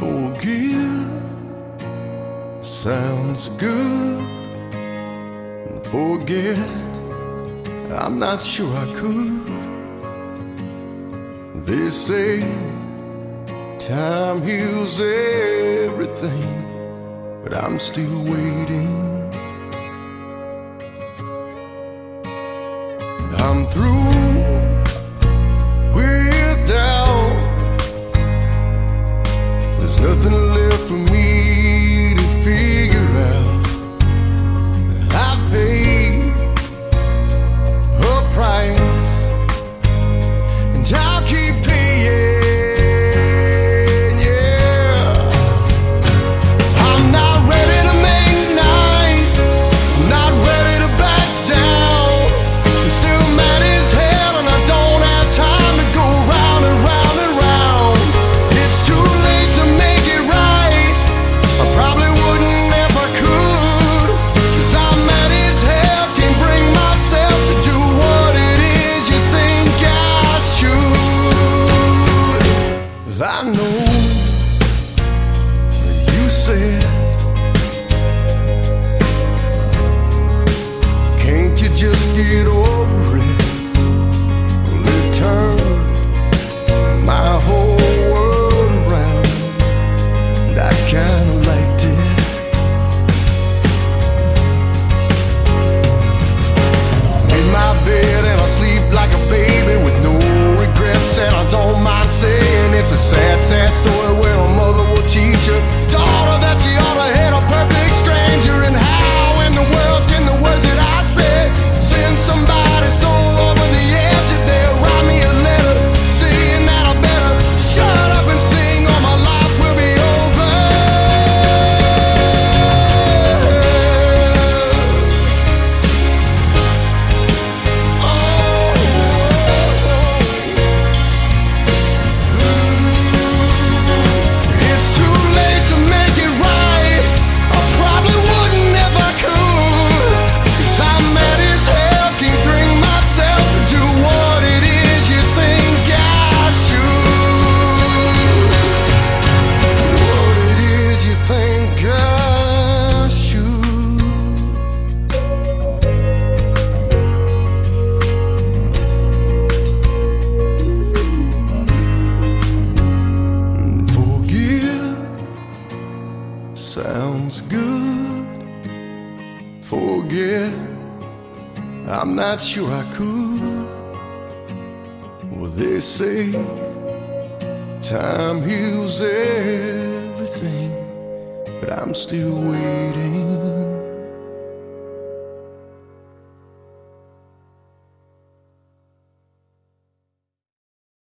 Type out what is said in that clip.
Forgive sounds good. Forget, I'm not sure I could. They say time heals everything, but I'm still waiting. just get away. sounds good. Forget, I'm not sure I could. Well, they say time heals everything, but I'm still waiting.